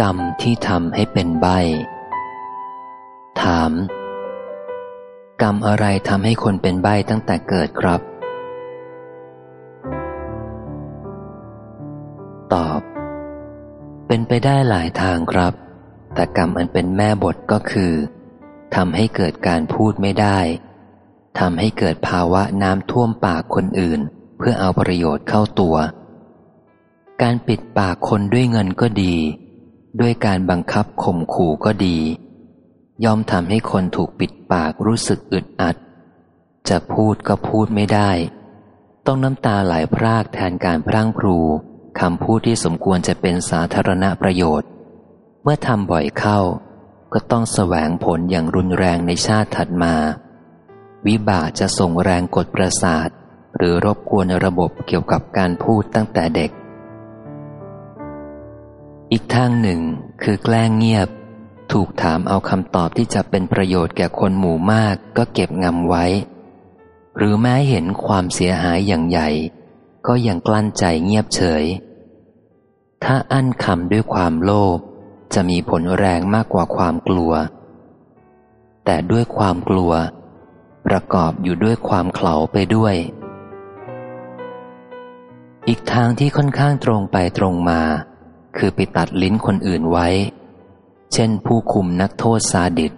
กรรมที่ทำให้เป็นใบ ถาม กรรมอะไรทำให้คนเป็นใบตั้งแต่เกิดครับ ตอบ เป็นไปได้หลายทางครับ แต่กรรมอันเป็นแม่บทก็คือทำให้เกิดการพูดไม่ได้ทำให้เกิดภาวะน้ำท่วมปากคนอื่น เพื่อเอาประโยชน์เข้าตัว การปิดปากคนด้วยเงินก็ดี ด้วยการบังคับข่มขู่ก็ดี ย่อมทำให้คนถูกปิดปากรู้สึกอึดอัด จะพูดก็พูดไม่ได้ ต้องน้ำตาไหลพรากแทนการพร่างพรูคำพูดที่สมควรจะเป็นสาธารณประโยชน์ เมื่อทำบ่อยเข้า ก็ต้องแสวงผลอย่างรุนแรงในชาติถัดมา วิบากจะส่งแรงกดประสาท หรือรบกวนระบบเกี่ยวกับการพูดตั้งแต่เด็ก อีกทางหนึ่งคือแกล้งเงียบ ถูกถามเอาคำตอบที่จะเป็นประโยชน์แก่คนหมู่มากก็เก็บงำไว้ หรือแม้เห็นความเสียหายอย่างใหญ่ ก็ยังกลั้นใจเงียบเฉย ถ้าอั้นคำด้วยความโลภจะมีผลแรงมากกว่าความกลัว แต่ด้วยความกลัว ประกอบอยู่ด้วยความเขลาไปด้วย อีกทางที่ค่อนข้างตรงไปตรงมา คือไปตัดลิ้นคนอื่นไว้ เช่น ผู้คุมนักโทษซาดิส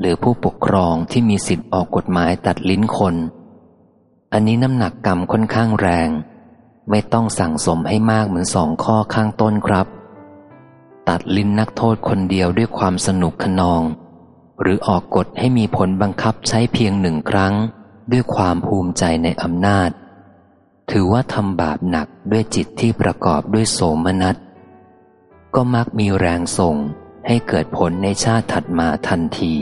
หรือผู้ปกครองที่มีสิทธิ์ออกกฎหมายตัดลิ้นคน อันนี้น้ำหนักกรรมค่อนข้างแรง ไม่ต้องสั่งสมให้มากเหมือนสองข้อข้างต้นครับ ตัดลิ้นนักโทษคนเดียวด้วยความสนุกขนอง หรือออกกฎให้มีผลบังคับใช้เพียงหนึ่งครั้ง ด้วยความภูมิใจในอำนาจ ถือว่าทำบาปหนักด้วยจิตที่ประกอบด้วยโสมนัส ก็มักมีแรงส่งให้เกิดผลในชาติถัดมาทันที